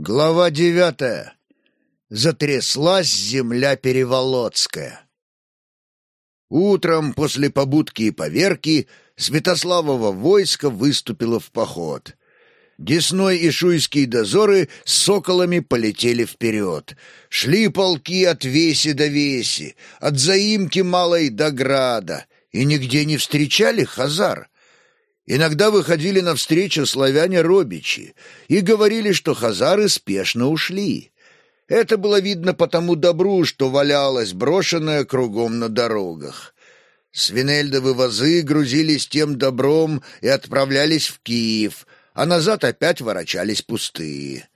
Глава девятая. Затряслась земля Переволоцкая. Утром после побудки и поверки Святославово войско выступило в поход. Десной и Шуйские дозоры с соколами полетели вперед. Шли полки от веси до веси, от заимки малой до града, и нигде не встречали хазар — Иногда выходили навстречу славяне-робичи и говорили, что хазары спешно ушли. Это было видно по тому добру, что валялось, брошенное кругом на дорогах. Свинельдовы вазы грузились тем добром и отправлялись в Киев, а назад опять ворочались пустые.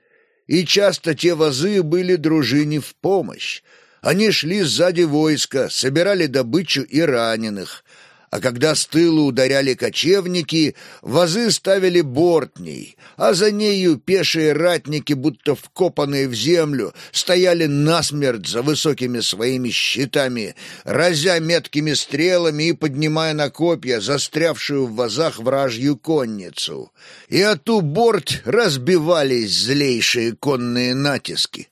И часто те вазы были дружине в помощь. Они шли сзади войска, собирали добычу и раненых — а когда с тылу ударяли кочевники, вазы ставили бортней, а за нею пешие ратники, будто вкопанные в землю, стояли насмерть за высокими своими щитами, разя меткими стрелами и поднимая на копья застрявшую в вазах вражью конницу. И от борт разбивались злейшие конные натиски.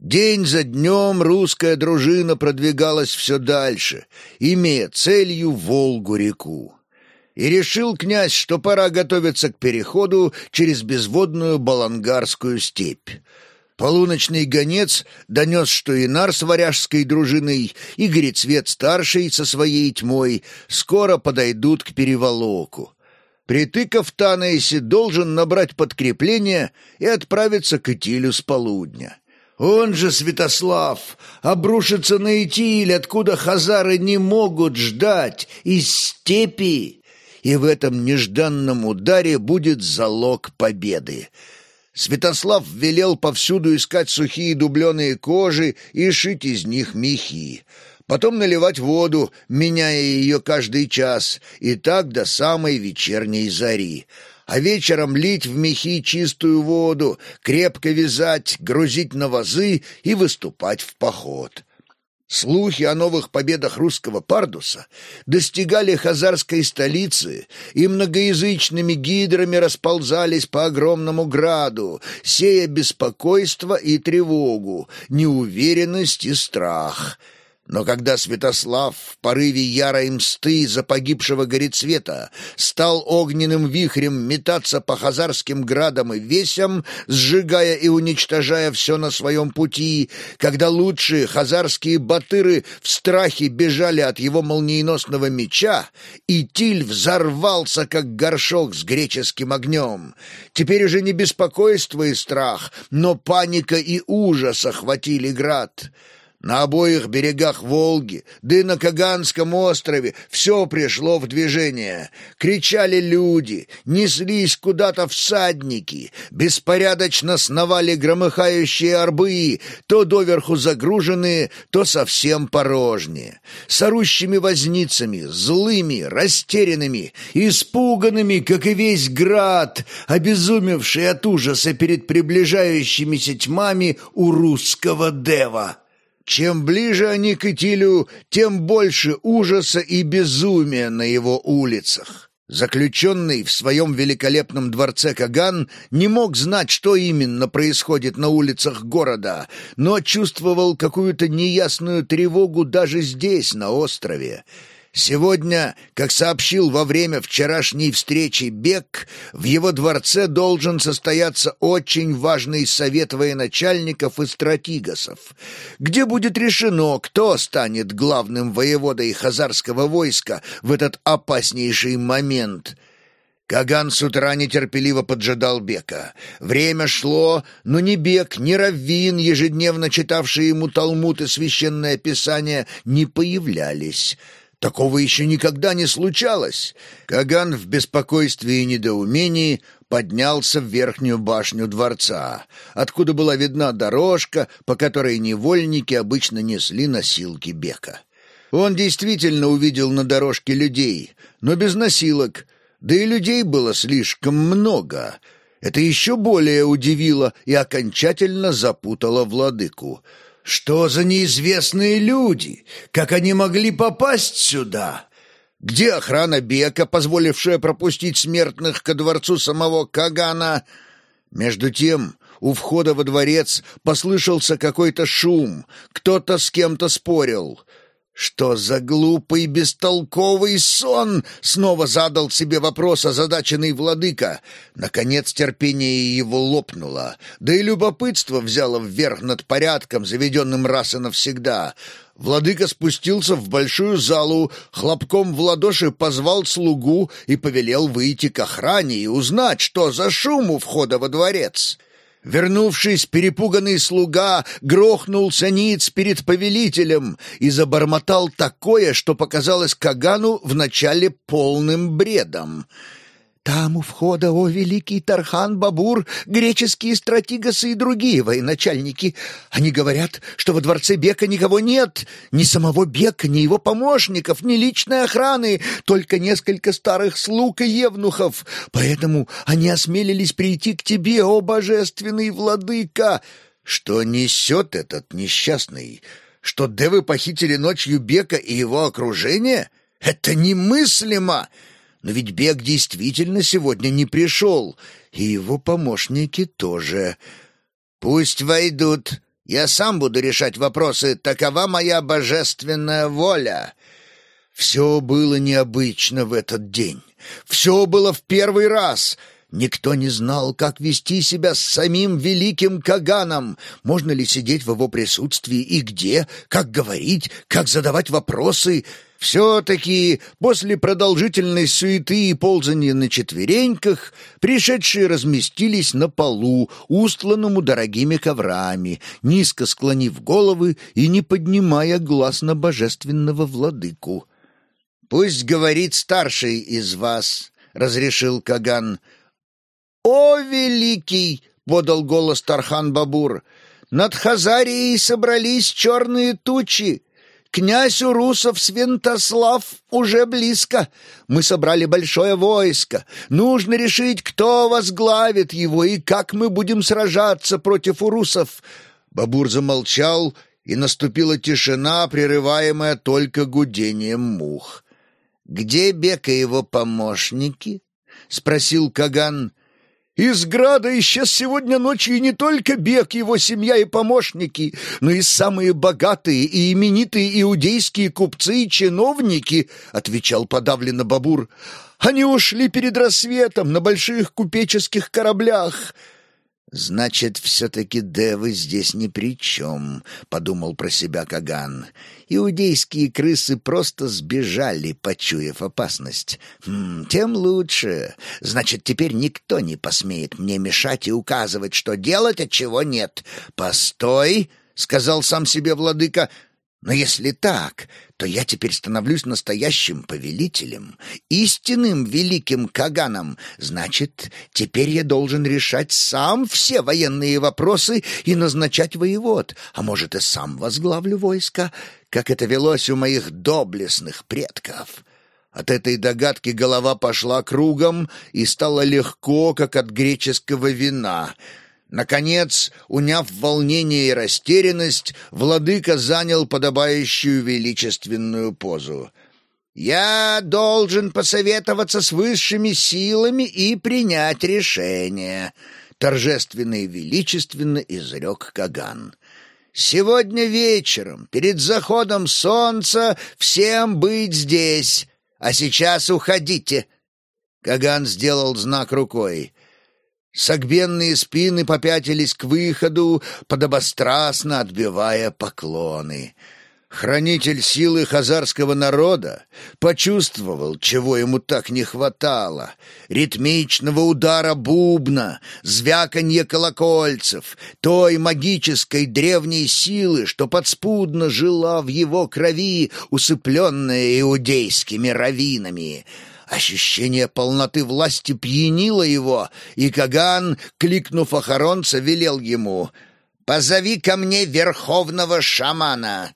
День за днем русская дружина продвигалась все дальше, имея целью Волгу-реку. И решил князь, что пора готовиться к переходу через безводную Балангарскую степь. Полуночный гонец донес, что Инар с варяжской дружиной и Горецвет-старший со своей тьмой скоро подойдут к переволоку. Притыков Танаиси должен набрать подкрепление и отправиться к Итилю с полудня. Он же, Святослав, обрушится на Итиль, откуда хазары не могут ждать, из степи, и в этом нежданном ударе будет залог победы. Святослав велел повсюду искать сухие дубленые кожи и шить из них мехи, потом наливать воду, меняя ее каждый час, и так до самой вечерней зари а вечером лить в мехи чистую воду, крепко вязать, грузить на вазы и выступать в поход. Слухи о новых победах русского пардуса достигали хазарской столицы и многоязычными гидрами расползались по огромному граду, сея беспокойство и тревогу, неуверенность и страх — но когда Святослав в порыве ярой мсты за погибшего Горецвета стал огненным вихрем метаться по хазарским градам и весям, сжигая и уничтожая все на своем пути, когда лучшие хазарские батыры в страхе бежали от его молниеносного меча, и Тиль взорвался, как горшок с греческим огнем. Теперь уже не беспокойство и страх, но паника и ужас охватили град. На обоих берегах Волги, да и на Каганском острове все пришло в движение. Кричали люди, неслись куда-то всадники, беспорядочно сновали громыхающие арбы, то доверху загруженные, то совсем порожние. С орущими возницами, злыми, растерянными, испуганными, как и весь град, обезумевший от ужаса перед приближающимися тьмами у русского дева. Чем ближе они к Итилю, тем больше ужаса и безумия на его улицах. Заключенный в своем великолепном дворце Каган не мог знать, что именно происходит на улицах города, но чувствовал какую-то неясную тревогу даже здесь, на острове. Сегодня, как сообщил во время вчерашней встречи Бек, в его дворце должен состояться очень важный совет военачальников и стратигосов, где будет решено, кто станет главным воеводой хазарского войска в этот опаснейший момент — Каган с утра нетерпеливо поджидал Бека. Время шло, но ни Бек, ни Раввин, ежедневно читавшие ему Талмуд и Священное Писание, не появлялись. Такого еще никогда не случалось. Каган в беспокойстве и недоумении поднялся в верхнюю башню дворца, откуда была видна дорожка, по которой невольники обычно несли носилки Бека. Он действительно увидел на дорожке людей, но без носилок, да и людей было слишком много. Это еще более удивило и окончательно запутало владыку — что за неизвестные люди? Как они могли попасть сюда? Где охрана Бека, позволившая пропустить смертных ко дворцу самого Кагана? Между тем у входа во дворец послышался какой-то шум, кто-то с кем-то спорил. «Что за глупый, бестолковый сон?» — снова задал себе вопрос озадаченный владыка. Наконец терпение его лопнуло, да и любопытство взяло вверх над порядком, заведенным раз и навсегда. Владыка спустился в большую залу, хлопком в ладоши позвал слугу и повелел выйти к охране и узнать, что за шум у входа во дворец. Вернувшись, перепуганный слуга грохнулся ниц перед повелителем и забормотал такое, что показалось Кагану вначале полным бредом — там у входа, о великий Тархан Бабур, греческие стратигасы и другие военачальники. Они говорят, что во дворце Бека никого нет, ни самого Бека, ни его помощников, ни личной охраны, только несколько старых слуг и евнухов. Поэтому они осмелились прийти к тебе, о божественный владыка. Что несет этот несчастный? Что девы похитили ночью Бека и его окружение? Это немыслимо!» Но ведь Бег действительно сегодня не пришел, и его помощники тоже. Пусть войдут. Я сам буду решать вопросы. Такова моя божественная воля. Все было необычно в этот день. Все было в первый раз — Никто не знал, как вести себя с самим великим Каганом, можно ли сидеть в его присутствии и где, как говорить, как задавать вопросы. Все-таки после продолжительной суеты и ползания на четвереньках пришедшие разместились на полу, устланному дорогими коврами, низко склонив головы и не поднимая глаз на божественного владыку. «Пусть говорит старший из вас», — разрешил Каган, — «О, великий!» — подал голос Тархан Бабур. «Над Хазарией собрались черные тучи. Князь Урусов Свинтослав уже близко. Мы собрали большое войско. Нужно решить, кто возглавит его и как мы будем сражаться против урусов». Бабур замолчал, и наступила тишина, прерываемая только гудением мух. «Где Бека и его помощники?» — спросил Каган. Из Града исчез сегодня ночью и не только Бег, его семья и помощники, но и самые богатые и именитые иудейские купцы и чиновники, — отвечал подавленно Бабур. Они ушли перед рассветом на больших купеческих кораблях. «Значит, все-таки девы здесь ни при чем», — подумал про себя Каган. «Иудейские крысы просто сбежали, почуяв опасность. Хм, тем лучше. Значит, теперь никто не посмеет мне мешать и указывать, что делать, а чего нет. Постой!» — сказал сам себе владыка. Но если так, то я теперь становлюсь настоящим повелителем, истинным великим Каганом. Значит, теперь я должен решать сам все военные вопросы и назначать воевод, а может, и сам возглавлю войско, как это велось у моих доблестных предков». От этой догадки голова пошла кругом и стало легко, как от греческого вина — Наконец, уняв волнение и растерянность, владыка занял подобающую величественную позу. «Я должен посоветоваться с высшими силами и принять решение», — торжественно и величественно изрек Каган. «Сегодня вечером, перед заходом солнца, всем быть здесь, а сейчас уходите». Каган сделал знак рукой. Согбенные спины попятились к выходу, подобострастно отбивая поклоны. Хранитель силы хазарского народа почувствовал, чего ему так не хватало — ритмичного удара бубна, звяканье колокольцев, той магической древней силы, что подспудно жила в его крови, усыпленная иудейскими равинами — Ощущение полноты власти пьянило его, и Каган, кликнув охоронца, велел ему «Позови ко мне верховного шамана!»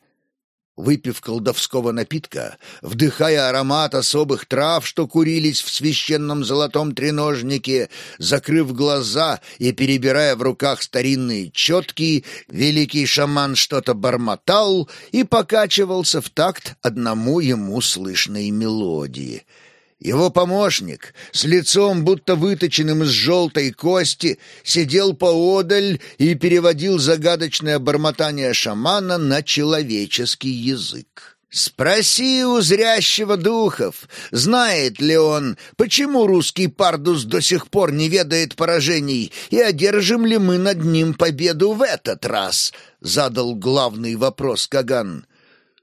Выпив колдовского напитка, вдыхая аромат особых трав, что курились в священном золотом треножнике, закрыв глаза и перебирая в руках старинные четки, великий шаман что-то бормотал и покачивался в такт одному ему слышной мелодии — Его помощник, с лицом будто выточенным из желтой кости, сидел поодаль и переводил загадочное бормотание шамана на человеческий язык. «Спроси у зрящего духов, знает ли он, почему русский пардус до сих пор не ведает поражений, и одержим ли мы над ним победу в этот раз?» — задал главный вопрос Каган.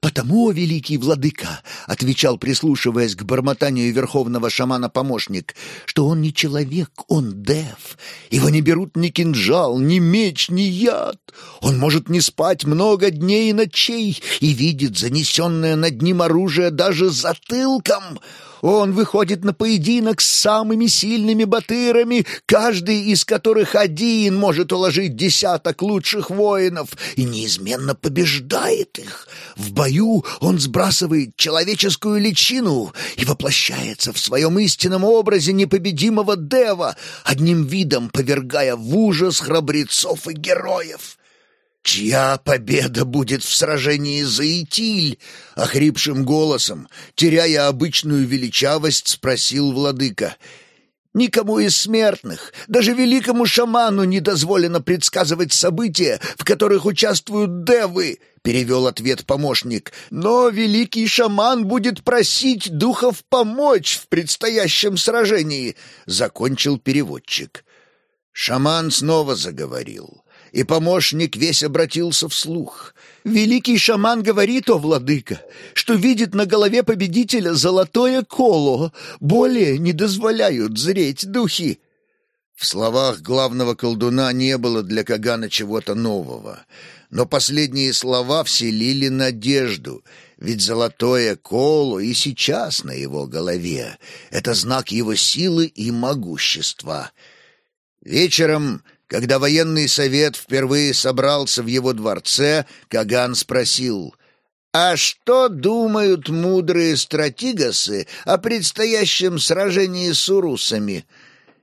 «Потому, великий владыка», — отвечал, прислушиваясь к бормотанию верховного шамана помощник, «что он не человек, он дев. Его не берут ни кинжал, ни меч, ни яд. Он может не спать много дней и ночей и видит занесенное над ним оружие даже затылком». Он выходит на поединок с самыми сильными батырами, каждый из которых один может уложить десяток лучших воинов и неизменно побеждает их. В бою он сбрасывает человеческую личину и воплощается в своем истинном образе непобедимого Дева, одним видом повергая в ужас храбрецов и героев. «Чья победа будет в сражении за Итиль?» — охрипшим голосом, теряя обычную величавость, спросил владыка. «Никому из смертных, даже великому шаману не дозволено предсказывать события, в которых участвуют девы», — перевел ответ помощник. «Но великий шаман будет просить духов помочь в предстоящем сражении», — закончил переводчик. Шаман снова заговорил и помощник весь обратился вслух. «Великий шаман говорит, о владыка, что видит на голове победителя золотое коло, более не дозволяют зреть духи». В словах главного колдуна не было для Кагана чего-то нового, но последние слова вселили надежду, ведь золотое коло и сейчас на его голове — это знак его силы и могущества. Вечером когда военный совет впервые собрался в его дворце, Каган спросил, «А что думают мудрые стратигасы о предстоящем сражении с урусами?»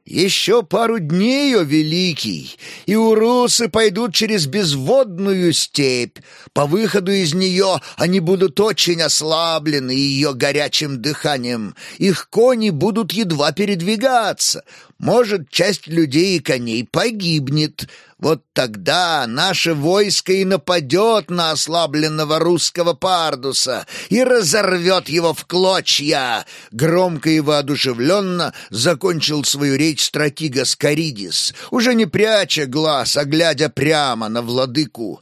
Еще пару дней, о великий, и урусы пойдут через безводную степь. По выходу из нее они будут очень ослаблены ее горячим дыханием. Их кони будут едва передвигаться. Может, часть людей и коней погибнет. Вот тогда наше войско и нападет на ослабленного русского пардуса и разорвет его в клочья. Громко и воодушевленно закончил свою речь стратига Скоридис, уже не пряча глаз, а глядя прямо на владыку.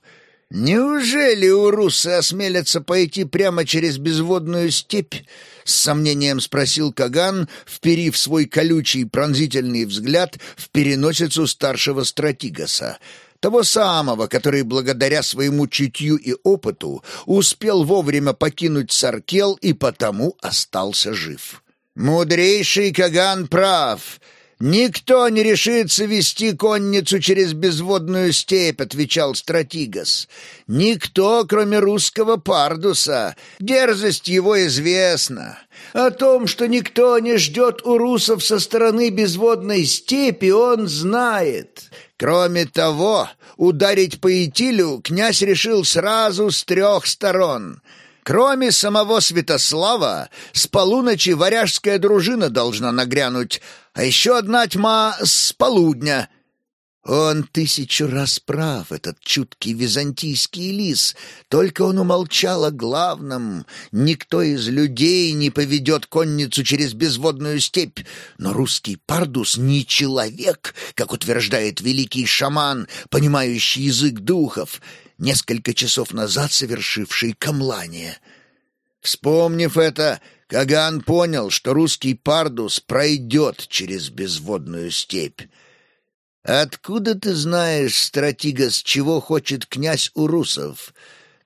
«Неужели урусы осмелятся пойти прямо через безводную степь?» — с сомнением спросил Каган, вперив свой колючий пронзительный взгляд в переносицу старшего стратигаса, того самого, который благодаря своему чутью и опыту успел вовремя покинуть Саркел и потому остался жив. «Мудрейший Каган прав!» «Никто не решится вести конницу через безводную степь», — отвечал Стратигас. «Никто, кроме русского Пардуса. Дерзость его известна. О том, что никто не ждет у русов со стороны безводной степи, он знает. Кроме того, ударить по Итилю князь решил сразу с трех сторон». Кроме самого Святослава, с полуночи варяжская дружина должна нагрянуть, а еще одна тьма с полудня. Он тысячу раз прав, этот чуткий византийский лис, только он умолчал о главном. Никто из людей не поведет конницу через безводную степь, но русский пардус не человек, как утверждает великий шаман, понимающий язык духов, несколько часов назад совершивший камлание. Вспомнив это, Каган понял, что русский пардус пройдет через безводную степь. «Откуда ты знаешь, стратига, с чего хочет князь Урусов?»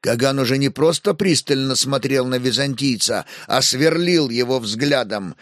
Каган уже не просто пристально смотрел на византийца, а сверлил его взглядом.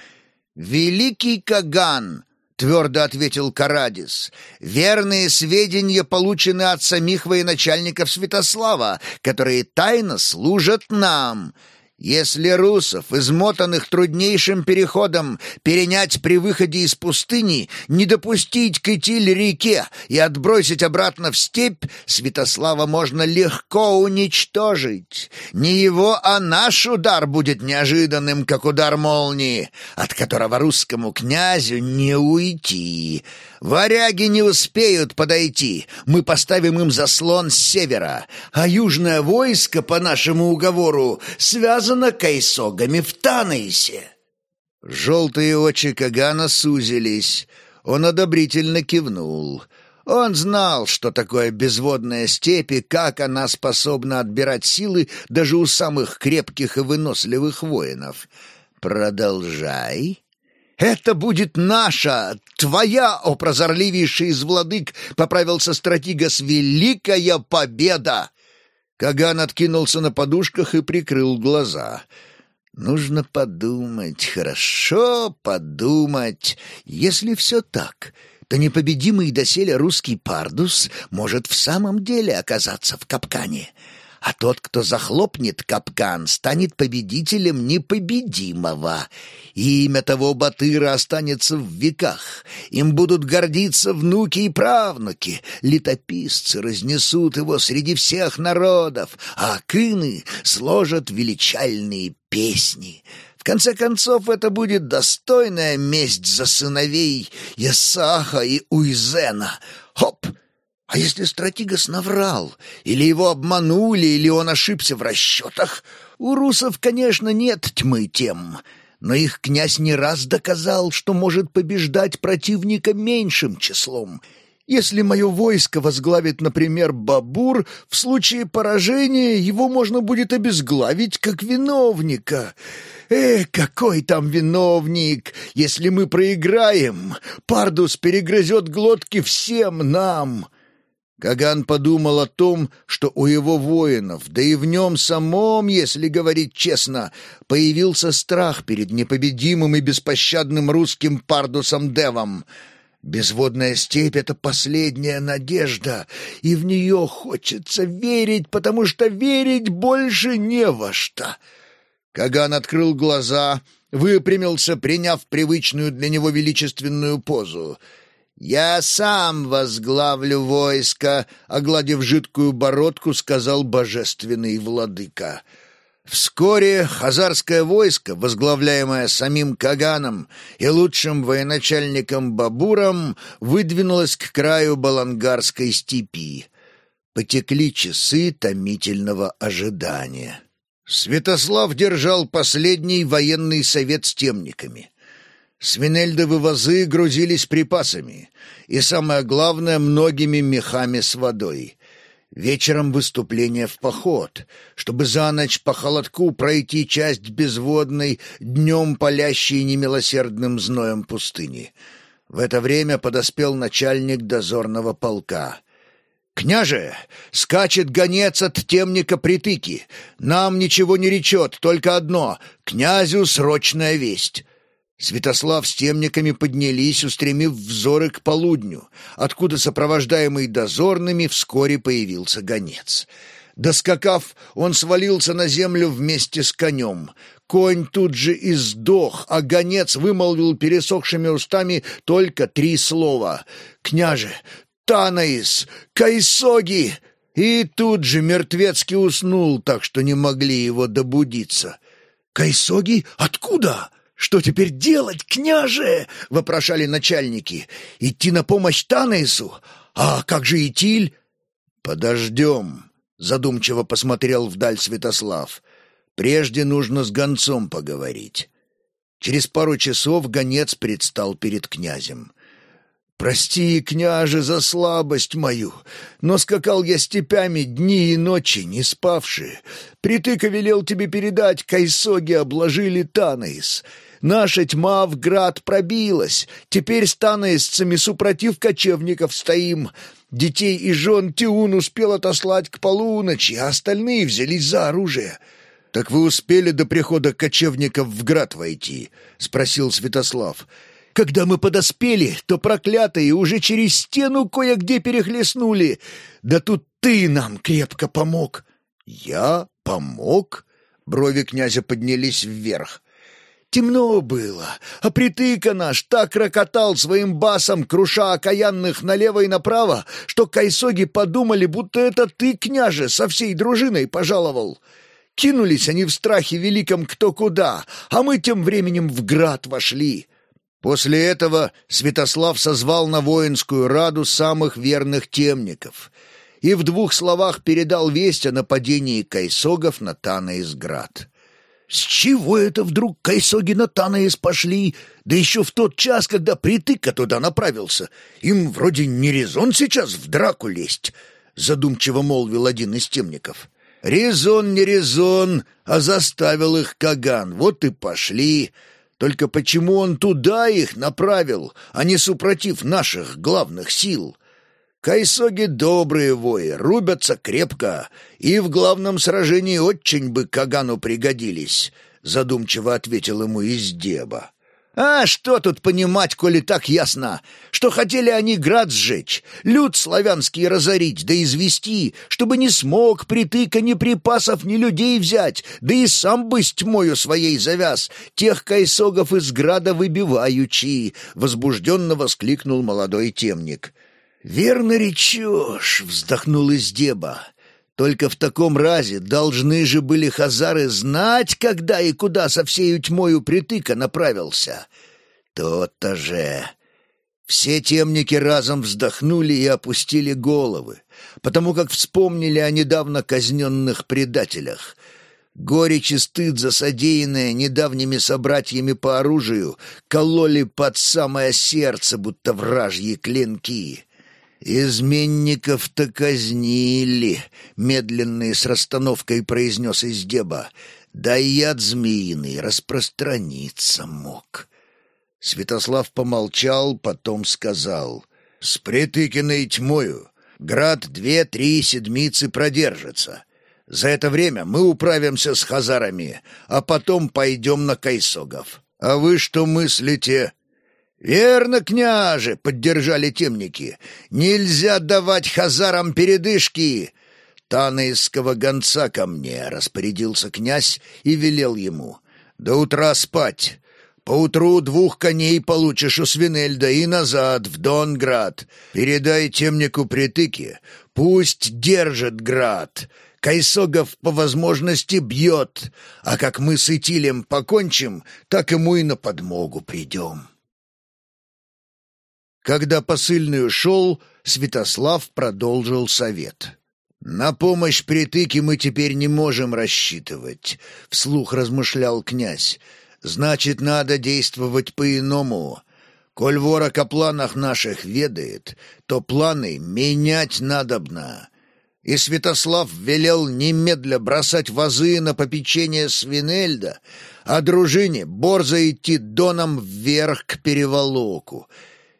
«Великий Каган!» — твердо ответил Карадис. «Верные сведения получены от самих военачальников Святослава, которые тайно служат нам. Если русов, измотанных труднейшим переходом, перенять при выходе из пустыни, не допустить к Итиль-реке и отбросить обратно в степь, Святослава можно легко уничтожить. Не его, а наш удар будет неожиданным, как удар молнии, от которого русскому князю не уйти. Варяги не успеют подойти, мы поставим им заслон с севера, а южное войско, по нашему уговору, связано кайсогами в Танаисе». Желтые очи Кагана сузились. Он одобрительно кивнул. Он знал, что такое безводная степь и как она способна отбирать силы даже у самых крепких и выносливых воинов. «Продолжай», «Это будет наша, твоя, о прозорливейший из владык!» — поправился стратигас. «Великая победа!» Каган откинулся на подушках и прикрыл глаза. «Нужно подумать, хорошо подумать. Если все так, то непобедимый доселе русский пардус может в самом деле оказаться в капкане» а тот, кто захлопнет капкан, станет победителем непобедимого. И имя того батыра останется в веках. Им будут гордиться внуки и правнуки. Летописцы разнесут его среди всех народов, а акины сложат величальные песни. В конце концов, это будет достойная месть за сыновей Ясаха и Уизена. Хоп! А если стратигас наврал, или его обманули, или он ошибся в расчетах? У русов, конечно, нет тьмы тем, но их князь не раз доказал, что может побеждать противника меньшим числом. Если мое войско возглавит, например, Бабур, в случае поражения его можно будет обезглавить как виновника. Э, какой там виновник! Если мы проиграем, Пардус перегрызет глотки всем нам!» Каган подумал о том, что у его воинов, да и в нем самом, если говорить честно, появился страх перед непобедимым и беспощадным русским пардусом Девом. Безводная степь — это последняя надежда, и в нее хочется верить, потому что верить больше не во что. Каган открыл глаза, выпрямился, приняв привычную для него величественную позу — «Я сам возглавлю войско», — огладив жидкую бородку, сказал божественный владыка. Вскоре хазарское войско, возглавляемое самим Каганом и лучшим военачальником Бабуром, выдвинулось к краю Балангарской степи. Потекли часы томительного ожидания. Святослав держал последний военный совет с темниками — Свинельдовы вазы грузились припасами и, самое главное, многими мехами с водой. Вечером выступление в поход, чтобы за ночь по холодку пройти часть безводной, днем палящей немилосердным зноем пустыни. В это время подоспел начальник дозорного полка. «Княже, скачет гонец от темника притыки. Нам ничего не речет, только одно — князю срочная весть». Святослав с темниками поднялись, устремив взоры к полудню, откуда, сопровождаемый дозорными, вскоре появился гонец. Доскакав, он свалился на землю вместе с конем. Конь тут же и сдох, а гонец вымолвил пересохшими устами только три слова. «Княже! Танаис! Кайсоги!» И тут же мертвецкий уснул, так что не могли его добудиться. «Кайсоги? Откуда?» «Что теперь делать, княже?» — вопрошали начальники. «Идти на помощь Танаису? А как же Итиль?» «Подождем», — задумчиво посмотрел вдаль Святослав. «Прежде нужно с гонцом поговорить». Через пару часов гонец предстал перед князем. Прости, княже, за слабость мою, но скакал я степями дни и ночи, не спавшие. Притыка велел тебе передать, кайсоги обложили Танаис. Наша тьма в град пробилась, теперь с танаисцами супротив кочевников стоим. Детей и жен Тиун успел отослать к полуночи, а остальные взялись за оружие». «Так вы успели до прихода кочевников в град войти?» — спросил Святослав. Когда мы подоспели, то проклятые уже через стену кое-где перехлестнули. Да тут ты нам крепко помог». «Я помог?» Брови князя поднялись вверх. Темно было, а притыка наш так рокотал своим басом, круша окаянных налево и направо, что кайсоги подумали, будто это ты, княже, со всей дружиной пожаловал. Кинулись они в страхе великом кто куда, а мы тем временем в град вошли. После этого Святослав созвал на воинскую раду самых верных темников и в двух словах передал весть о нападении кайсогов на Танаисград. С чего это вдруг Кайсоги на Танаис пошли? Да еще в тот час, когда притыка туда направился. Им вроде не резон сейчас в драку лезть, — задумчиво молвил один из темников. Резон не резон, а заставил их Каган. Вот и пошли. Только почему он туда их направил, а не супротив наших главных сил? Кайсоги добрые вои, рубятся крепко, и в главном сражении очень бы Кагану пригодились», — задумчиво ответил ему Издеба. «А что тут понимать, коли так ясно? Что хотели они град сжечь, люд славянский разорить, да извести, чтобы не смог притыка ни припасов, ни людей взять, да и сам бы с тьмою своей завяз, тех кайсогов из града выбиваючи!» — возбужденно воскликнул молодой темник. «Верно речешь», — вздохнул Издеба. «Только в таком разе должны же были хазары знать, когда и куда со всею тьмою притыка направился. То-то же...» Все темники разом вздохнули и опустили головы, потому как вспомнили о недавно казненных предателях. Горечь и стыд за содеянное недавними собратьями по оружию кололи под самое сердце, будто вражьи клинки. «Изменников-то казнили», — медленно и с расстановкой произнес Издеба. «Да яд змеиный распространиться мог». Святослав помолчал, потом сказал. «С Притыкиной тьмою град две-три седмицы продержится. За это время мы управимся с хазарами, а потом пойдем на Кайсогов. А вы что мыслите?» «Верно, княже!» — поддержали темники. «Нельзя давать хазарам передышки!» «Танаисского гонца ко мне!» — распорядился князь и велел ему. «До утра спать. Поутру двух коней получишь у Свинельда и назад, в Донград. Передай темнику притыки, пусть держит град. Кайсогов по возможности бьет, а как мы с Итилем покончим, так ему и на подмогу придем». Когда посыльный ушел, Святослав продолжил совет. «На помощь притыки мы теперь не можем рассчитывать», — вслух размышлял князь. «Значит, надо действовать по-иному. Коль ворог о планах наших ведает, то планы менять надобно». И Святослав велел немедля бросать вазы на попечение Свинельда, а дружине борзо идти доном вверх к переволоку —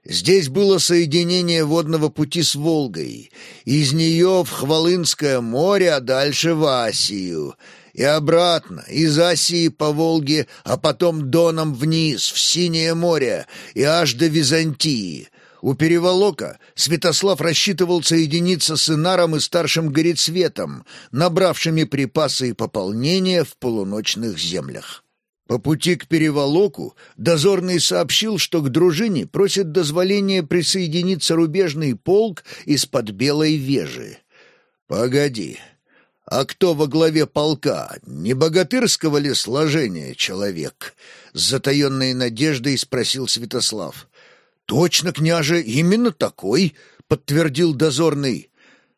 Здесь было соединение водного пути с Волгой, из нее в Хвалынское море, а дальше в Асию, и обратно, из Асии по Волге, а потом доном вниз, в Синее море, и аж до Византии. У переволока Святослав рассчитывал соединиться с Инаром и старшим Горецветом, набравшими припасы и пополнения в полуночных землях. По пути к переволоку дозорный сообщил, что к дружине просит дозволения присоединиться рубежный полк из-под Белой Вежи. «Погоди, а кто во главе полка? Не богатырского ли сложения человек?» С затаенной надеждой спросил Святослав. «Точно, княже, именно такой», — подтвердил дозорный.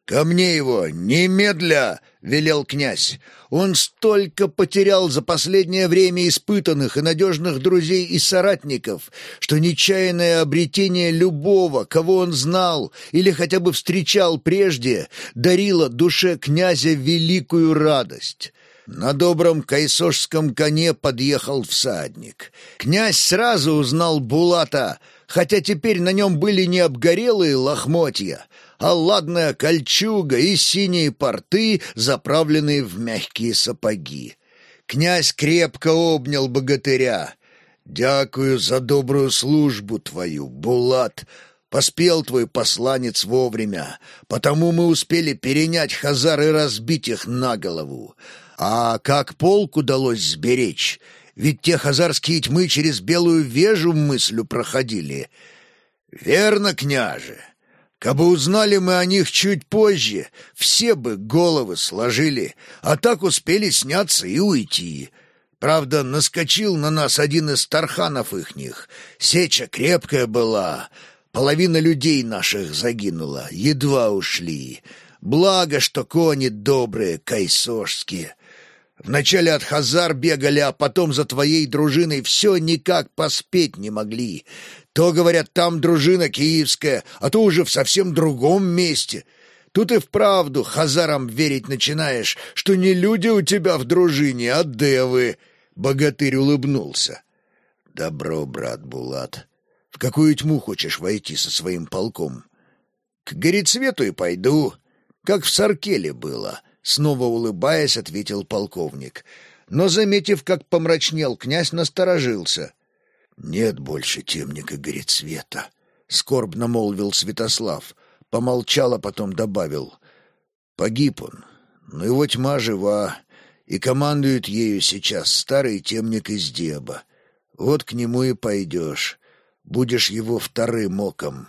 «Ко мне его! Немедля!» — велел князь. «Он столько потерял за последнее время испытанных и надежных друзей и соратников, что нечаянное обретение любого, кого он знал или хотя бы встречал прежде, дарило душе князя великую радость». На добром кайсошском коне подъехал всадник. Князь сразу узнал Булата, хотя теперь на нем были не обгорелые лохмотья, а ладная кольчуга и синие порты, заправленные в мягкие сапоги. Князь крепко обнял богатыря. «Дякую за добрую службу твою, Булат!» Поспел твой посланец вовремя, потому мы успели перенять хазар и разбить их на голову. А как полк удалось сберечь? Ведь те хазарские тьмы через белую вежу мыслю проходили. Верно, княже. Кабы узнали мы о них чуть позже, все бы головы сложили, а так успели сняться и уйти. Правда, наскочил на нас один из тарханов ихних. Сеча крепкая была, половина людей наших загинула, едва ушли. Благо, что кони добрые, кайсошские. Вначале от Хазар бегали, а потом за твоей дружиной все никак поспеть не могли. То, говорят, там дружина киевская, а то уже в совсем другом месте. Тут и вправду хазарам верить начинаешь, что не люди у тебя в дружине, а девы. Богатырь улыбнулся. Добро, брат Булат. В какую тьму хочешь войти со своим полком? К горецвету и пойду, как в Саркеле было. Снова улыбаясь, ответил полковник. Но, заметив, как помрачнел князь, насторожился — «Нет больше темника горецвета», — скорбно молвил Святослав. Помолчал, а потом добавил. «Погиб он, но его тьма жива, и командует ею сейчас старый темник из Деба. Вот к нему и пойдешь, будешь его вторым оком».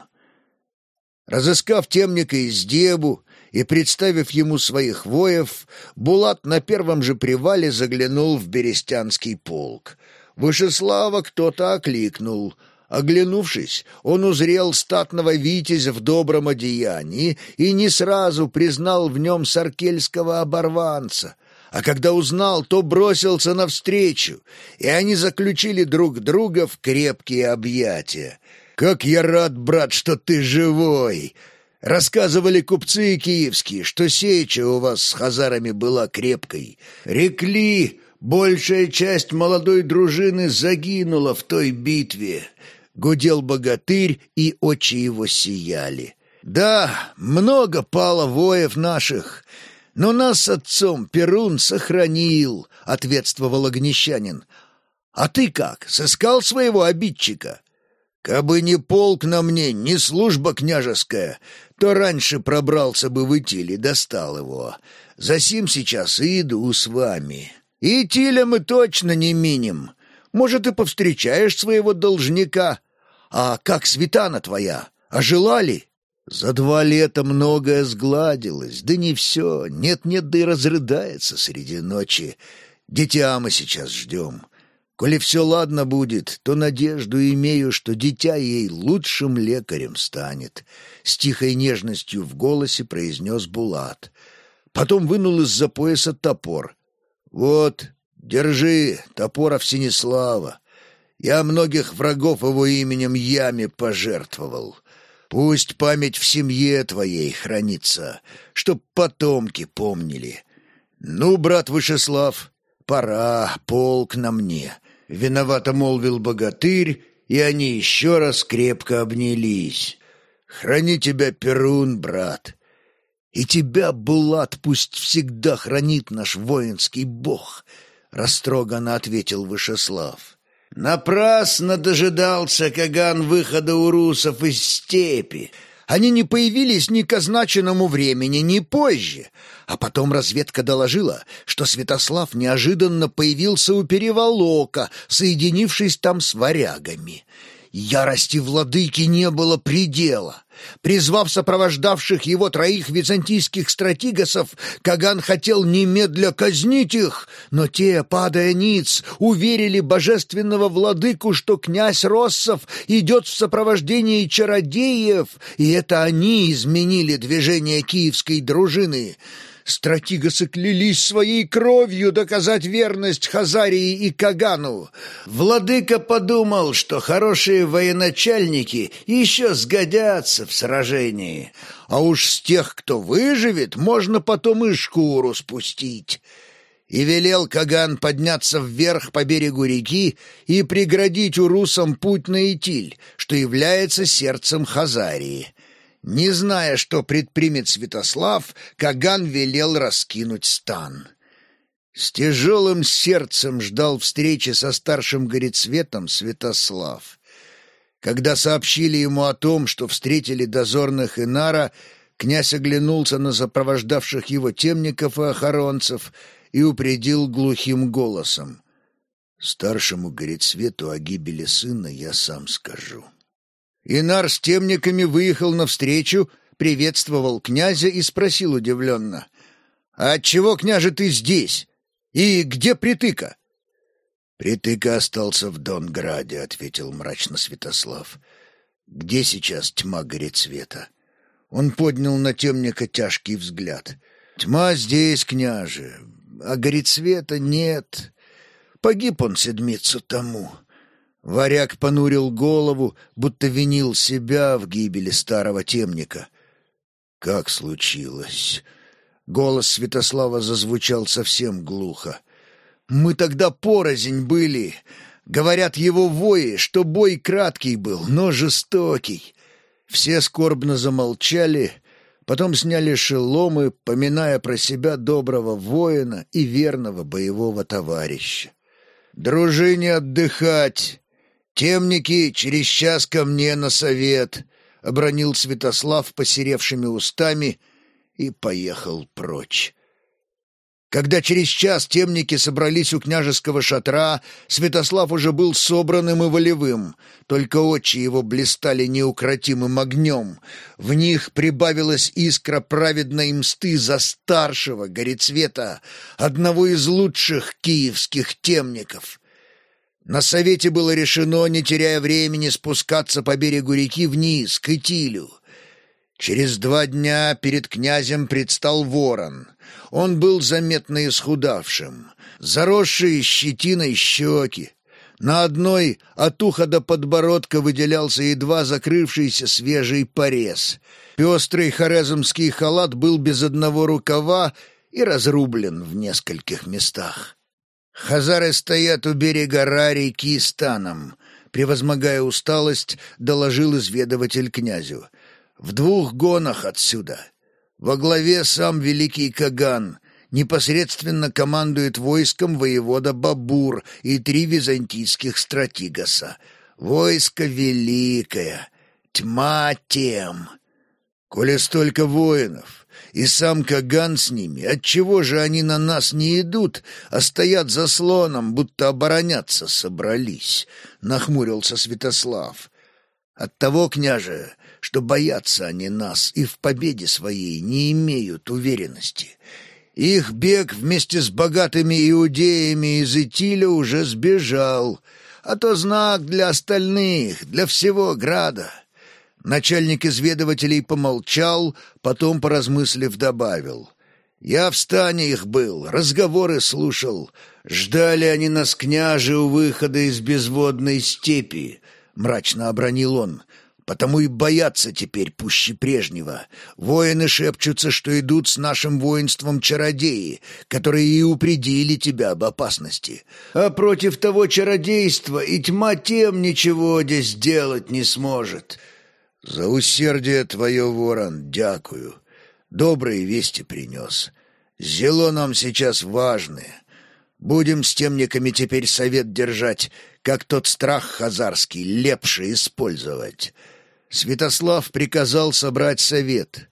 Разыскав темника из Дебу и представив ему своих воев, Булат на первом же привале заглянул в Берестянский полк — Вышеслава кто-то окликнул. Оглянувшись, он узрел статного витязя в добром одеянии и не сразу признал в нем саркельского оборванца. А когда узнал, то бросился навстречу, и они заключили друг друга в крепкие объятия. «Как я рад, брат, что ты живой!» Рассказывали купцы киевские, что сеча у вас с хазарами была крепкой. Рекли, Большая часть молодой дружины загинула в той битве. Гудел богатырь, и очи его сияли. Да, много пало воев наших, но нас с отцом Перун сохранил, — ответствовал огнещанин. А ты как, сыскал своего обидчика? Кабы не полк на мне, не служба княжеская, то раньше пробрался бы в Итиль и достал его. Засим сейчас и иду с вами. И Тиля мы точно не миним. Может, и повстречаешь своего должника. А как светана твоя? Ожила ли? За два лета многое сгладилось, да не все. Нет-нет, да и разрыдается среди ночи. Дитя мы сейчас ждем. Коли все ладно будет, то надежду имею, что дитя ей лучшим лекарем станет. С тихой нежностью в голосе произнес Булат. Потом вынул из-за пояса топор — «Вот, держи, топор Всенеслава. Я многих врагов его именем яме пожертвовал. Пусть память в семье твоей хранится, чтоб потомки помнили. Ну, брат Вышеслав, пора, полк на мне». Виновато молвил богатырь, и они еще раз крепко обнялись. «Храни тебя, Перун, брат!» И тебя, Булат, пусть всегда хранит наш воинский бог, — растроганно ответил Вышеслав. Напрасно дожидался Каган выхода у русов из степи. Они не появились ни к означенному времени, ни позже. А потом разведка доложила, что Святослав неожиданно появился у переволока, соединившись там с варягами. Ярости владыки не было предела. Призвав сопровождавших его троих византийских стратигосов, Каган хотел немедля казнить их, но те, падая ниц, уверили божественного владыку, что князь Россов идет в сопровождении чародеев, и это они изменили движение киевской дружины. Стратигасы клялись своей кровью доказать верность Хазарии и Кагану. Владыка подумал, что хорошие военачальники еще сгодятся в сражении, а уж с тех, кто выживет, можно потом и шкуру спустить. И велел Каган подняться вверх по берегу реки и преградить урусам путь на Итиль, что является сердцем Хазарии. Не зная, что предпримет Святослав, Каган велел раскинуть стан. С тяжелым сердцем ждал встречи со старшим горецветом Святослав. Когда сообщили ему о том, что встретили дозорных Инара, князь оглянулся на сопровождавших его темников и охоронцев и упредил глухим голосом. «Старшему Горецвету о гибели сына я сам скажу». Инар с темниками выехал навстречу, приветствовал князя и спросил удивленно. «А отчего, княже, ты здесь? И где притыка?» «Притыка остался в Донграде», — ответил мрачно Святослав. «Где сейчас тьма Горецвета?» Он поднял на темника тяжкий взгляд. «Тьма здесь, княже, а Горецвета нет. Погиб он седмицу тому». Варяг понурил голову, будто винил себя в гибели старого темника. «Как случилось?» Голос Святослава зазвучал совсем глухо. «Мы тогда порознь были. Говорят его вои, что бой краткий был, но жестокий. Все скорбно замолчали, потом сняли шеломы, поминая про себя доброго воина и верного боевого товарища. «Дружине отдыхать! Темники через час ко мне на совет!» — обронил Святослав посеревшими устами и поехал прочь. Когда через час темники собрались у княжеского шатра, Святослав уже был собранным и волевым, только очи его блистали неукротимым огнем. В них прибавилась искра праведной мсты за старшего Горецвета, одного из лучших киевских темников. На совете было решено, не теряя времени, спускаться по берегу реки вниз, к Итилю. Через два дня перед князем предстал ворон. Он был заметно исхудавшим, заросшие щетиной щеки. На одной от уха до подбородка выделялся едва закрывшийся свежий порез. Пестрый хорезмский халат был без одного рукава и разрублен в нескольких местах. Хазары стоят у берега Ра-реки станом. Превозмогая усталость, доложил изведыватель князю — в двух гонах отсюда. Во главе сам великий Каган, непосредственно командует войском воевода Бабур и три византийских стратигаса. Войско великое, тьма тем. Коли столько воинов, и сам Каган с ними, отчего же они на нас не идут, а стоят за слоном, будто обороняться собрались?» — нахмурился Святослав. «Оттого, княже, что боятся они нас и в победе своей не имеют уверенности. Их бег вместе с богатыми иудеями из Итиля уже сбежал, а то знак для остальных, для всего града. Начальник изведывателей помолчал, потом, поразмыслив, добавил. «Я в стане их был, разговоры слушал. Ждали они нас, княже, у выхода из безводной степи», — мрачно обронил он потому и боятся теперь пуще прежнего. Воины шепчутся, что идут с нашим воинством чародеи, которые и упредили тебя об опасности. А против того чародейства и тьма тем ничего здесь сделать не сможет. За усердие твое, ворон, дякую. Добрые вести принес. Зело нам сейчас важное. Будем с темниками теперь совет держать, как тот страх хазарский лепше использовать». Святослав приказал собрать совет,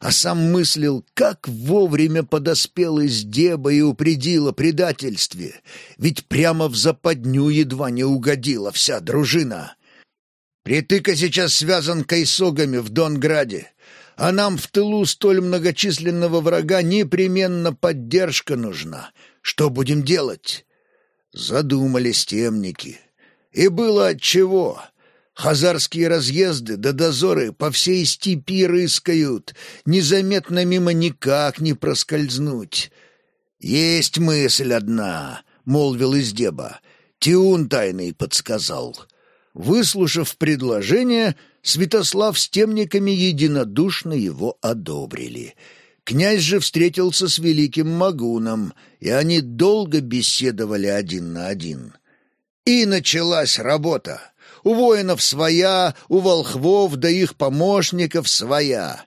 а сам мыслил, как вовремя подоспел из деба и упредил о предательстве, ведь прямо в западню едва не угодила вся дружина. Притыка сейчас связан кайсогами в Донграде, а нам в тылу столь многочисленного врага непременно поддержка нужна. Что будем делать? Задумались темники. И было отчего. Хазарские разъезды да дозоры по всей степи рыскают, незаметно мимо никак не проскользнуть. «Есть мысль одна», — молвил Издеба. Тиун тайный подсказал. Выслушав предложение, Святослав с темниками единодушно его одобрили. Князь же встретился с великим Магуном, и они долго беседовали один на один. И началась работа. У воинов своя, у волхвов да их помощников своя.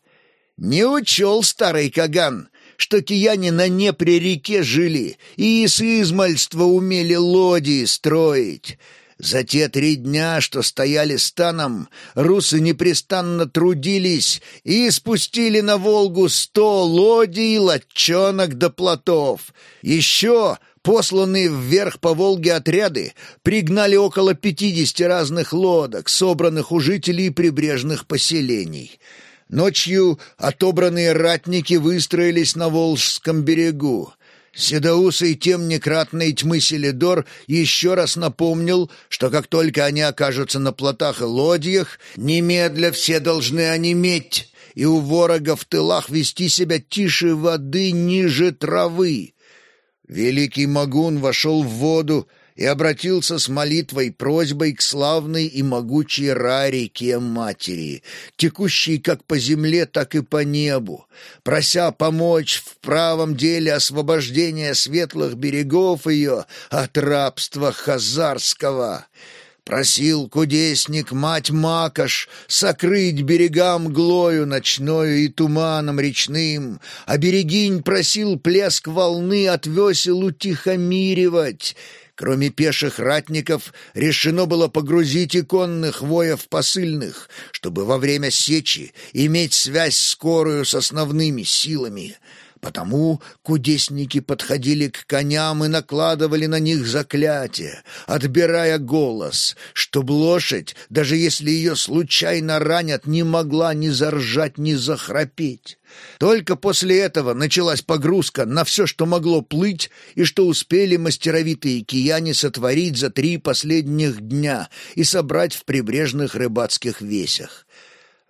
Не учел старый Каган, что кияне на Непре реке жили и с измальства умели лодии строить. За те три дня, что стояли станом, русы непрестанно трудились и спустили на Волгу сто лодий, лодчонок до плотов. Еще посланные вверх по Волге отряды пригнали около пятидесяти разных лодок, собранных у жителей прибрежных поселений. Ночью отобранные ратники выстроились на Волжском берегу. Седоусый темник ратной тьмы Селидор еще раз напомнил, что как только они окажутся на плотах и лодьях, немедля все должны онеметь и у ворога в тылах вести себя тише воды ниже травы. Великий Магун вошел в воду и обратился с молитвой просьбой к славной и могучей Ра-реке Матери, текущей как по земле, так и по небу, прося помочь в правом деле освобождения светлых берегов ее от рабства хазарского. Просил кудесник мать Макаш сокрыть берегам глою ночною и туманом речным, а берегинь просил плеск волны от весел утихомиривать — Кроме пеших ратников, решено было погрузить иконных воев посыльных, чтобы во время сечи иметь связь скорую с основными силами. Потому кудесники подходили к коням и накладывали на них заклятие, отбирая голос, чтоб лошадь, даже если ее случайно ранят, не могла ни заржать, ни захрапеть. Только после этого началась погрузка на все, что могло плыть, и что успели мастеровитые кияне сотворить за три последних дня и собрать в прибрежных рыбацких весях.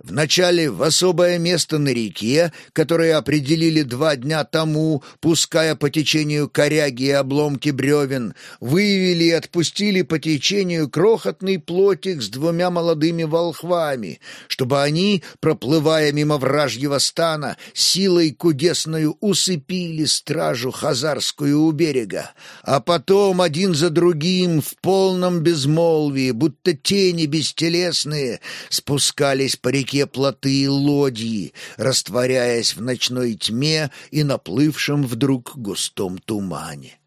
Вначале в особое место на реке, которое определили два дня тому, пуская по течению коряги и обломки бревен, вывели и отпустили по течению крохотный плотик с двумя молодыми волхвами, чтобы они, проплывая мимо вражьего стана, силой кудесною усыпили стражу хазарскую у берега, а потом один за другим в полном безмолвии, будто тени бестелесные, спускались по реке реке плоты и лодьи, растворяясь в ночной тьме и наплывшем вдруг густом тумане.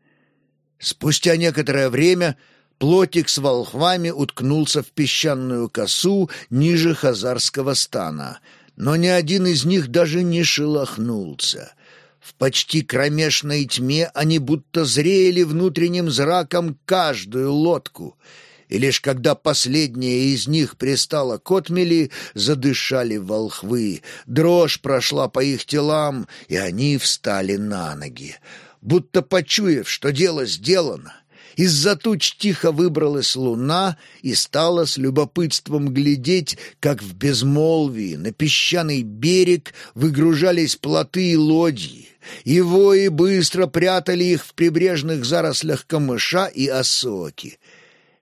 Спустя некоторое время плотик с волхвами уткнулся в песчаную косу ниже хазарского стана, но ни один из них даже не шелохнулся. В почти кромешной тьме они будто зрели внутренним зраком каждую лодку — и лишь когда последняя из них пристала к отмели, задышали волхвы. Дрожь прошла по их телам, и они встали на ноги, будто почуяв, что дело сделано. Из-за туч тихо выбралась луна и стала с любопытством глядеть, как в безмолвии на песчаный берег выгружались плоты и лодьи. И вои быстро прятали их в прибрежных зарослях камыша и осоки.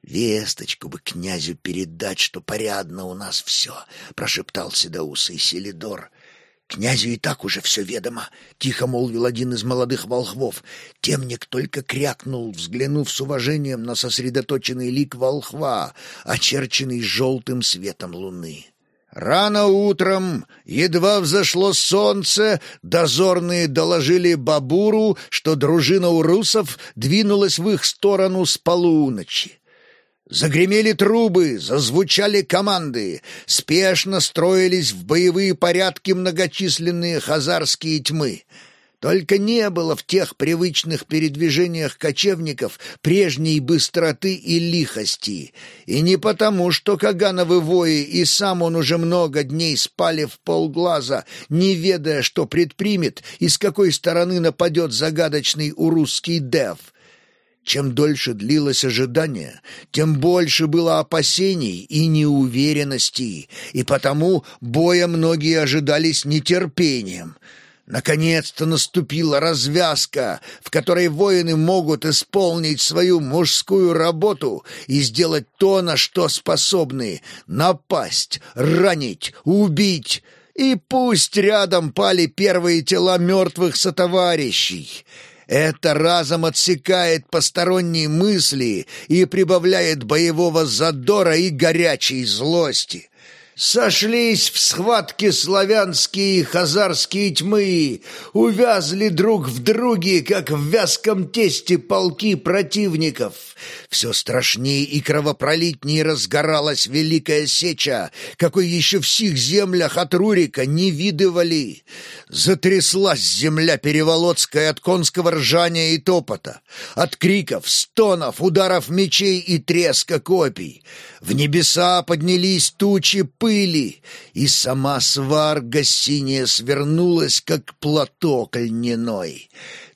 «Весточку бы князю передать, что порядно у нас все», — прошептал седоусый Селидор. «Князю и так уже все ведомо», — тихо молвил один из молодых волхвов. Темник только крякнул, взглянув с уважением на сосредоточенный лик волхва, очерченный желтым светом луны. Рано утром, едва взошло солнце, дозорные доложили Бабуру, что дружина урусов двинулась в их сторону с полуночи. Загремели трубы, зазвучали команды, спешно строились в боевые порядки многочисленные хазарские тьмы. Только не было в тех привычных передвижениях кочевников прежней быстроты и лихости. И не потому, что Кагановы вои и сам он уже много дней спали в полглаза, не ведая, что предпримет и с какой стороны нападет загадочный урусский дев — чем дольше длилось ожидание, тем больше было опасений и неуверенностей, и потому боя многие ожидали с нетерпением. Наконец-то наступила развязка, в которой воины могут исполнить свою мужскую работу и сделать то, на что способны — напасть, ранить, убить. И пусть рядом пали первые тела мертвых сотоварищей — это разом отсекает посторонние мысли и прибавляет боевого задора и горячей злости. Сошлись в схватке славянские и хазарские тьмы, увязли друг в друге, как в вязком тесте полки противников. Все страшнее и кровопролитнее разгоралась великая сеча, какой еще в сих землях от Рурика не видывали. Затряслась земля переволоцкая от конского ржания и топота, от криков, стонов, ударов мечей и треска копий. В небеса поднялись тучи пыли, и сама сварга синяя свернулась, как платок льняной.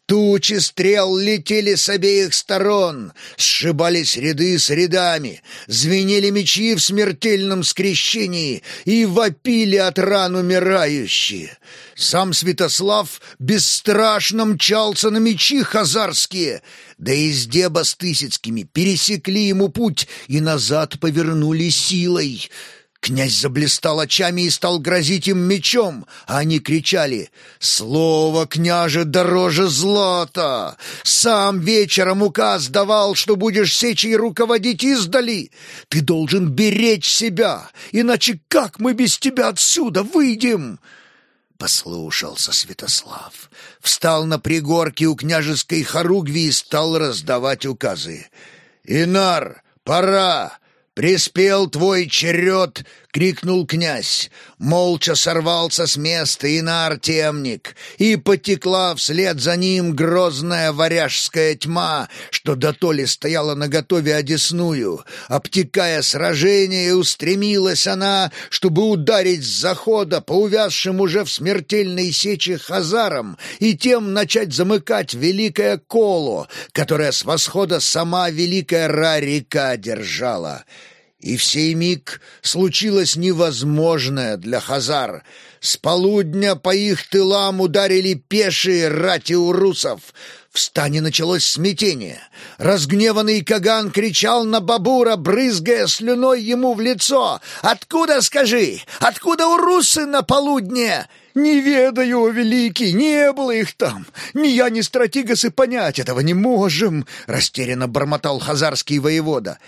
Тучи стрел летели с обеих сторон, сшибались ряды с рядами, звенели мечи в смертельном скрещении и вопили от ран умирающие. Сам Святослав бесстрашно мчался на мечи хазарские, да и с деба с Тысяцкими пересекли ему путь и назад повернули силой — Князь заблистал очами и стал грозить им мечом, а они кричали «Слово, княже, дороже злата! Сам вечером указ давал, что будешь сечей руководить издали! Ты должен беречь себя, иначе как мы без тебя отсюда выйдем?» Послушался Святослав, встал на пригорке у княжеской хоругви и стал раздавать указы. «Инар, пора! «Приспел твой черед!» — крикнул князь. Молча сорвался с места и на артемник, и потекла вслед за ним грозная варяжская тьма, что дотоле стояла наготове одесную. Обтекая сражение, устремилась она, чтобы ударить с захода по увязшим уже в смертельной сече хазарам и тем начать замыкать великое коло, которое с восхода сама великая Ра-река держала. И в сей миг случилось невозможное для хазар. С полудня по их тылам ударили пешие рати у русов. В стане началось смятение. Разгневанный Каган кричал на Бабура, брызгая слюной ему в лицо. «Откуда, скажи? Откуда у русы на полудне?» «Не ведаю, великий, не было их там. Ни я, ни стратигасы понять этого не можем», — растерянно бормотал хазарский воевода.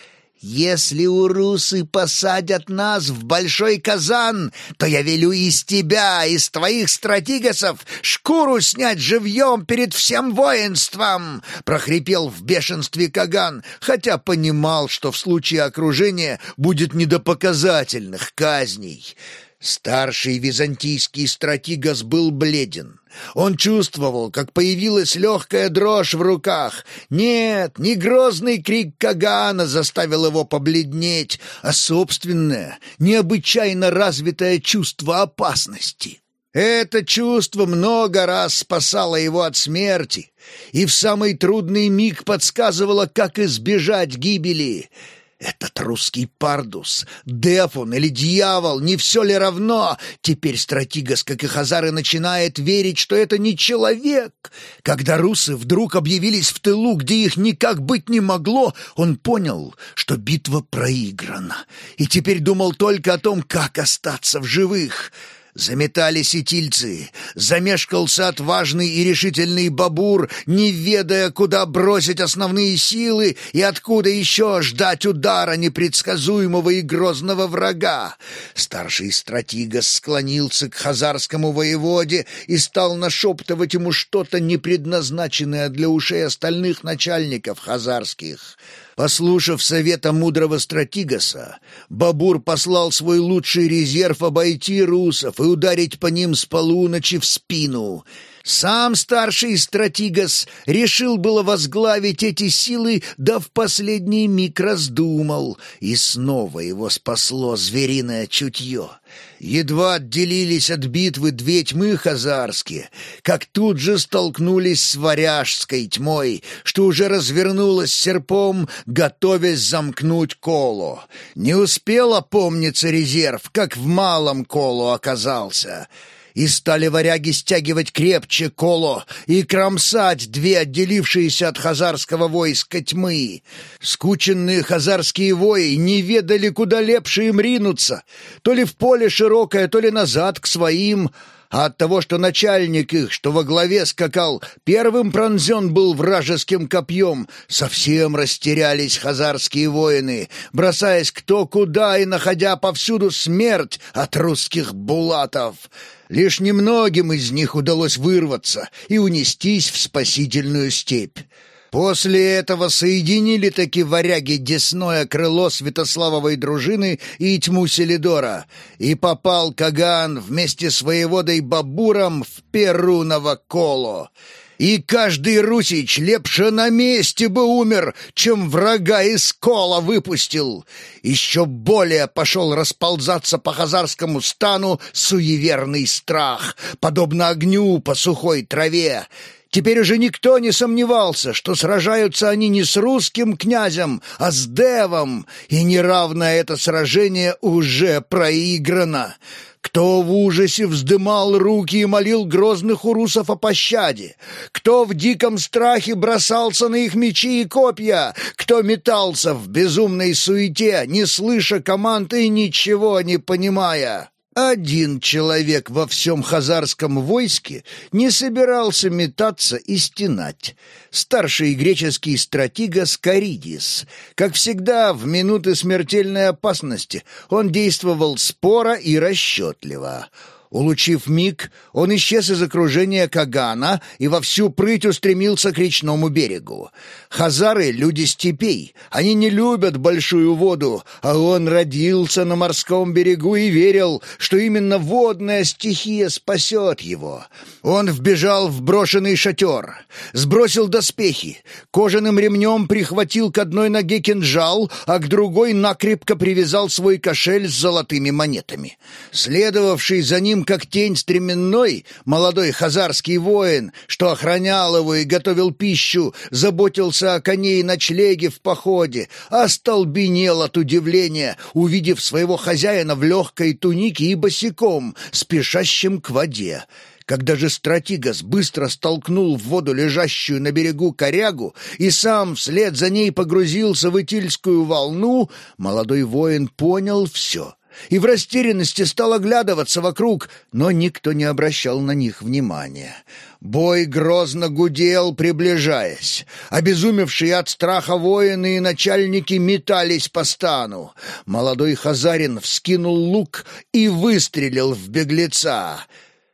«Если урусы посадят нас в большой казан, то я велю из тебя, из твоих стратигасов, шкуру снять живьем перед всем воинством!» — прохрипел в бешенстве Каган, хотя понимал, что в случае окружения будет не до показательных казней. Старший византийский стратигас был бледен. Он чувствовал, как появилась легкая дрожь в руках. Нет, не грозный крик Кагана заставил его побледнеть, а собственное, необычайно развитое чувство опасности. Это чувство много раз спасало его от смерти и в самый трудный миг подсказывало, как избежать гибели — этот русский пардус, дефон или дьявол, не все ли равно? Теперь стратигас, как и хазары, начинает верить, что это не человек. Когда русы вдруг объявились в тылу, где их никак быть не могло, он понял, что битва проиграна, и теперь думал только о том, как остаться в живых. Заметали сетильцы, замешкался отважный и решительный бабур, не ведая, куда бросить основные силы и откуда еще ждать удара непредсказуемого и грозного врага. Старший стратигас склонился к хазарскому воеводе и стал нашептывать ему что-то непредназначенное для ушей остальных начальников хазарских. Послушав совета мудрого стратигаса, Бабур послал свой лучший резерв обойти русов и ударить по ним с полуночи в спину — сам старший стратигас решил было возглавить эти силы, да в последний миг раздумал, и снова его спасло звериное чутье. Едва отделились от битвы две тьмы хазарские, как тут же столкнулись с варяжской тьмой, что уже развернулась серпом, готовясь замкнуть коло. Не успел опомниться резерв, как в малом колу оказался — и стали варяги стягивать крепче коло и кромсать две отделившиеся от хазарского войска тьмы. Скученные хазарские вои не ведали, куда лепше им ринуться, то ли в поле широкое, то ли назад к своим, а от того, что начальник их, что во главе скакал, первым пронзен был вражеским копьем, совсем растерялись хазарские воины, бросаясь кто куда и находя повсюду смерть от русских булатов. Лишь немногим из них удалось вырваться и унестись в спасительную степь. После этого соединили таки варяги десное крыло Святославовой дружины и тьму Селидора, и попал Каган вместе с воеводой Бабуром в Перуново коло. И каждый русич лепше на месте бы умер, чем врага из кола выпустил. Еще более пошел расползаться по хазарскому стану суеверный страх, подобно огню по сухой траве. Теперь уже никто не сомневался, что сражаются они не с русским князем, а с Девом, и неравное это сражение уже проиграно. Кто в ужасе вздымал руки и молил грозных урусов о пощаде? Кто в диком страхе бросался на их мечи и копья? Кто метался в безумной суете, не слыша команд и ничего не понимая? Один человек во всем хазарском войске не собирался метаться и стенать. Старший греческий стратега Скоридис. Как всегда, в минуты смертельной опасности он действовал споро и расчетливо. Улучив миг, он исчез из окружения Кагана и во всю прыть устремился к речному берегу. Хазары — люди степей, они не любят большую воду, а он родился на морском берегу и верил, что именно водная стихия спасет его. Он вбежал в брошенный шатер, сбросил доспехи, кожаным ремнем прихватил к одной ноге кинжал, а к другой накрепко привязал свой кошель с золотыми монетами. Следовавший за ним как тень стременной, молодой хазарский воин, что охранял его и готовил пищу, заботился о коне и ночлеге в походе, остолбенел от удивления, увидев своего хозяина в легкой тунике и босиком, спешащим к воде. Когда же стратигас быстро столкнул в воду лежащую на берегу корягу и сам вслед за ней погрузился в Итильскую волну, молодой воин понял все и в растерянности стал оглядываться вокруг, но никто не обращал на них внимания. Бой грозно гудел, приближаясь. Обезумевшие от страха воины и начальники метались по стану. Молодой хазарин вскинул лук и выстрелил в беглеца.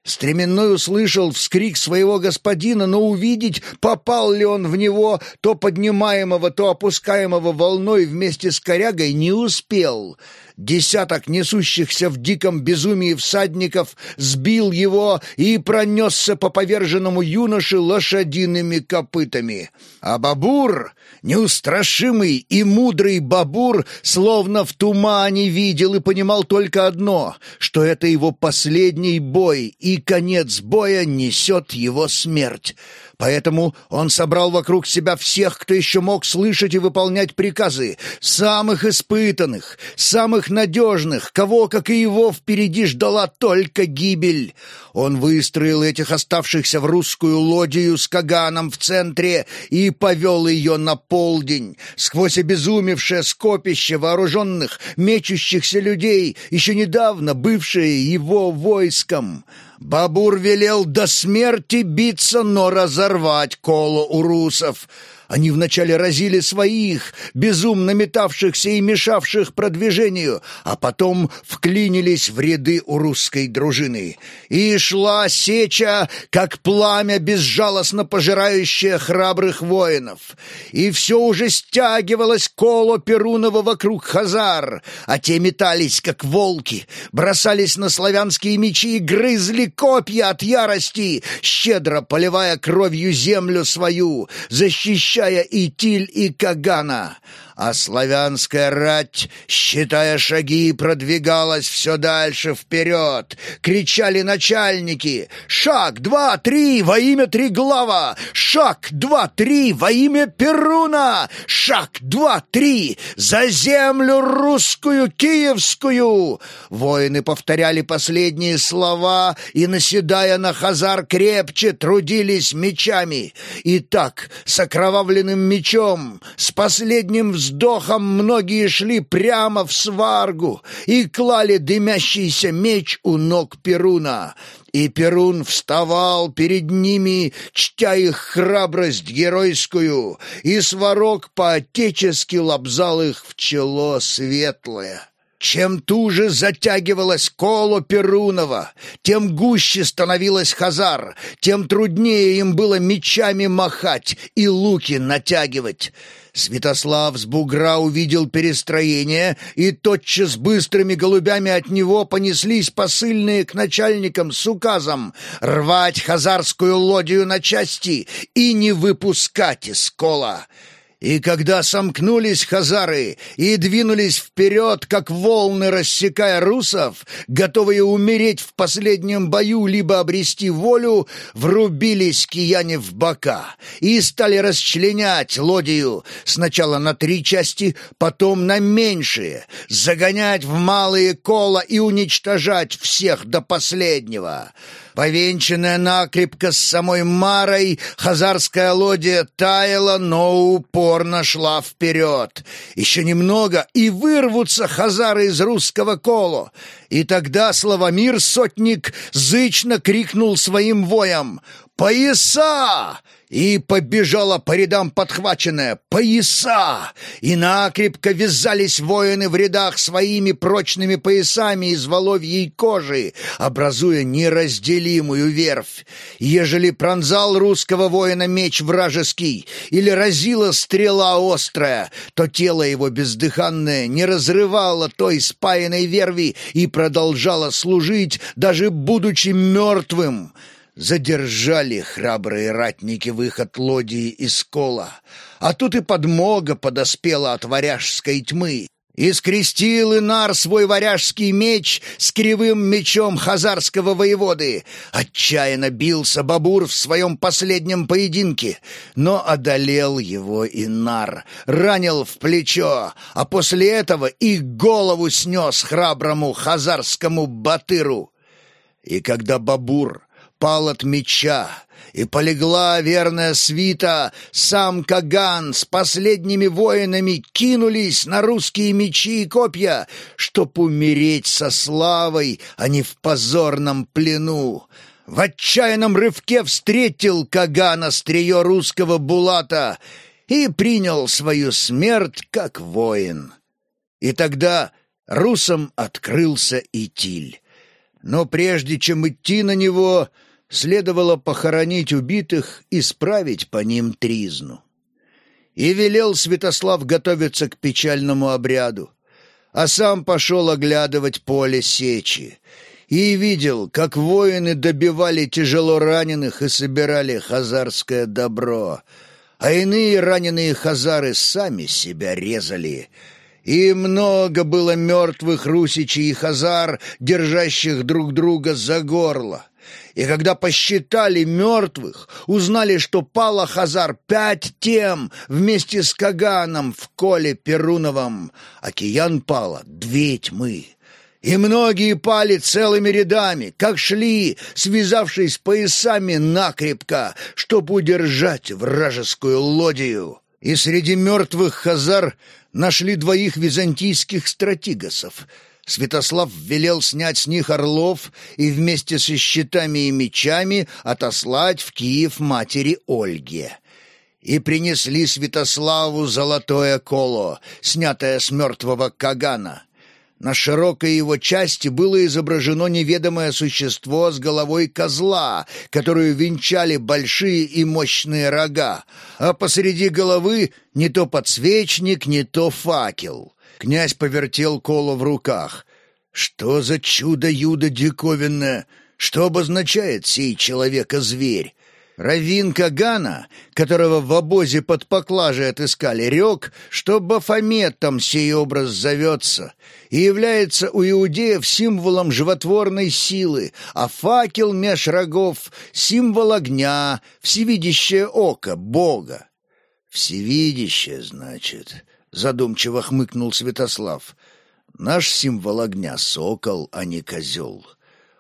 Стременной услышал вскрик своего господина, но увидеть, попал ли он в него, то поднимаемого, то опускаемого волной вместе с корягой, не успел — десяток несущихся в диком безумии всадников сбил его и пронесся по поверженному юноше лошадиными копытами. А Бабур, неустрашимый и мудрый Бабур, словно в тумане видел и понимал только одно, что это его последний бой, и конец боя несет его смерть. Поэтому он собрал вокруг себя всех, кто еще мог слышать и выполнять приказы, самых испытанных, самых надежных, кого, как и его, впереди ждала только гибель. Он выстроил этих оставшихся в русскую лодию с Каганом в центре и повел ее на полдень, сквозь обезумевшее скопище вооруженных, мечущихся людей, еще недавно бывшее его войском. Бабур велел до смерти биться, но разорвать коло у русов — они вначале разили своих, безумно метавшихся и мешавших продвижению, а потом вклинились в ряды у русской дружины. И шла сеча, как пламя, безжалостно пожирающее храбрых воинов. И все уже стягивалось коло Перунова вокруг Хазар, а те метались, как волки, бросались на славянские мечи и грызли копья от ярости, щедро поливая кровью землю свою, защищая защищая и Тиль, и Кагана а славянская рать, считая шаги, продвигалась все дальше вперед. Кричали начальники «Шаг, два, три, во имя Триглава! Шаг, два, три, во имя Перуна! Шаг, два, три, за землю русскую киевскую!» Воины повторяли последние слова и, наседая на Хазар, крепче трудились мечами. И так, с окровавленным мечом, с последним взглядом, вздохом многие шли прямо в сваргу и клали дымящийся меч у ног Перуна. И Перун вставал перед ними, чтя их храбрость геройскую, и сварог по-отечески лобзал их в чело светлое. Чем туже затягивалась коло Перунова, тем гуще становилась Хазар, тем труднее им было мечами махать и луки натягивать. Святослав с бугра увидел перестроение, и тотчас быстрыми голубями от него понеслись посыльные к начальникам с указом рвать хазарскую лодию на части и не выпускать из кола. И когда сомкнулись хазары и двинулись вперед, как волны рассекая русов, готовые умереть в последнем бою либо обрести волю, врубились кияне в бока и стали расчленять лодию сначала на три части, потом на меньшие, загонять в малые кола и уничтожать всех до последнего. Повенчанная накрепко с самой Марой, хазарская лодия таяла, но упорно шла вперед. Еще немного, и вырвутся хазары из русского коло. И тогда Славомир Сотник зычно крикнул своим воям «Пояса!» И побежала по рядам подхваченная «Пояса!» И накрепко вязались воины в рядах своими прочными поясами из воловьей кожи, образуя неразделимую верфь. Ежели пронзал русского воина меч вражеский или разила стрела острая, то тело его бездыханное не разрывало той спаянной верви и продолжало служить, даже будучи мертвым задержали храбрые ратники выход лодии из кола, а тут и подмога подоспела от варяжской тьмы. И скрестил Инар свой варяжский меч с кривым мечом хазарского воеводы. Отчаянно бился Бабур в своем последнем поединке, но одолел его Инар, ранил в плечо, а после этого и голову снес храброму хазарскому батыру. И когда Бабур пал от меча, и полегла верная свита, сам Каган с последними воинами кинулись на русские мечи и копья, чтоб умереть со славой, а не в позорном плену. В отчаянном рывке встретил Каган острие русского булата и принял свою смерть как воин. И тогда русам открылся Итиль. Но прежде чем идти на него, следовало похоронить убитых и справить по ним тризну. И велел Святослав готовиться к печальному обряду, а сам пошел оглядывать поле сечи и видел, как воины добивали тяжело раненых и собирали хазарское добро, а иные раненые хазары сами себя резали — и много было мертвых русичей и хазар, держащих друг друга за горло. И когда посчитали мертвых, узнали, что пало Хазар пять тем вместе с Каганом в коле Перуновом, Киян пало две тьмы. И многие пали целыми рядами, как шли, связавшись поясами накрепко, чтоб удержать вражескую лодию. И среди мертвых хазар нашли двоих византийских стратигосов — Святослав велел снять с них орлов и вместе со щитами и мечами отослать в Киев матери Ольге. И принесли Святославу золотое коло, снятое с мертвого Кагана. На широкой его части было изображено неведомое существо с головой козла, которую венчали большие и мощные рога, а посреди головы не то подсвечник, не то факел. Князь повертел коло в руках. «Что за чудо-юдо диковинное? Что обозначает сей человека-зверь?» Равин Кагана, которого в обозе под поклажей отыскали, рек, что Бафометом сей образ зовется и является у иудеев символом животворной силы, а факел меж рогов — символ огня, всевидящее око Бога. «Всевидящее, значит», задумчиво хмыкнул Святослав. Наш символ огня — сокол, а не козел.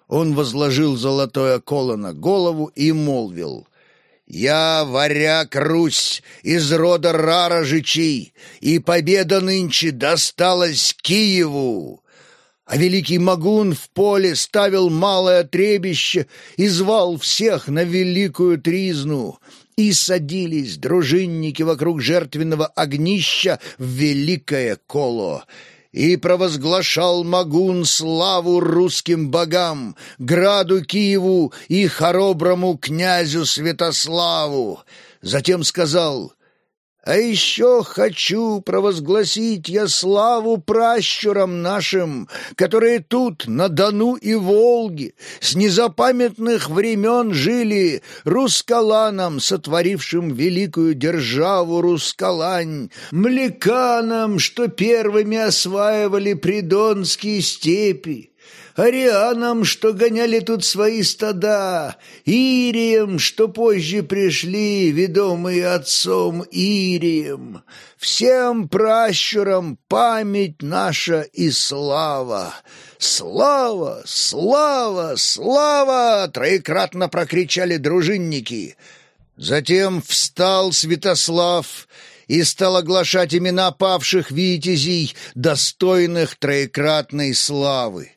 Он возложил золотое коло на голову и молвил. Я варяг Русь из рода Рарожичей, и победа нынче досталась Киеву. А великий Магун в поле ставил малое требище и звал всех на великую тризну. И садились дружинники вокруг жертвенного огнища в великое коло — и провозглашал Магун славу русским богам, граду Киеву и хороброму князю Святославу. Затем сказал а еще хочу провозгласить я славу пращурам нашим, которые тут, на Дону и Волге, с незапамятных времен жили, рускаланам, сотворившим великую державу Рускалань, млеканам, что первыми осваивали придонские степи, арианам, что гоняли тут свои стада, ириям, что позже пришли, ведомые отцом Ирием. Всем пращурам память наша и слава. «Слава! Слава! Слава!» — троекратно прокричали дружинники. Затем встал Святослав и стал оглашать имена павших витязей, достойных троекратной славы.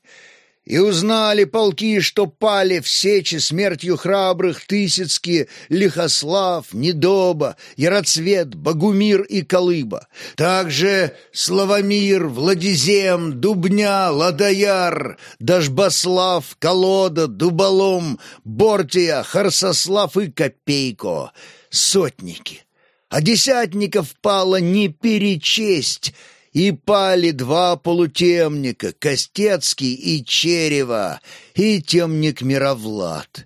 И узнали полки, что пали в сечи смертью храбрых Тысяцкие, Лихослав, Недоба, Яроцвет, Богумир и Колыба. Также Славомир, Владизем, Дубня, Ладояр, Дажбослав, Колода, Дуболом, Бортия, Харсослав и Копейко. Сотники. А десятников пало не перечесть — и пали два полутемника, Костецкий и Черева, и темник Мировлад.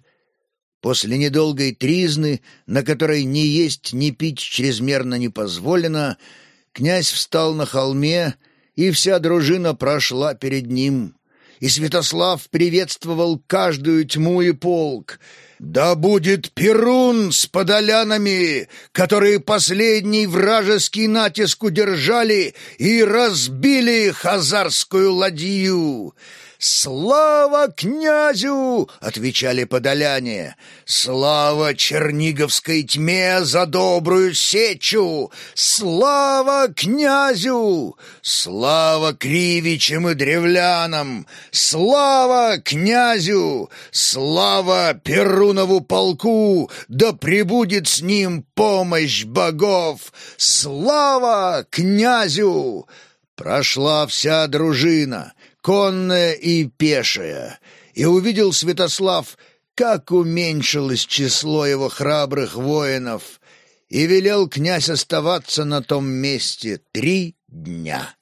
После недолгой тризны, на которой ни есть, ни пить чрезмерно не позволено, князь встал на холме, и вся дружина прошла перед ним. И Святослав приветствовал каждую тьму и полк — «Да будет Перун с подолянами, которые последний вражеский натиск удержали и разбили хазарскую ладью!» «Слава князю!» — отвечали подоляне. «Слава черниговской тьме за добрую сечу! Слава князю! Слава кривичам и древлянам! Слава князю! Слава Перунову полку! Да пребудет с ним помощь богов! Слава князю!» Прошла вся дружина — конная и пешая, и увидел Святослав, как уменьшилось число его храбрых воинов, и велел князь оставаться на том месте три дня.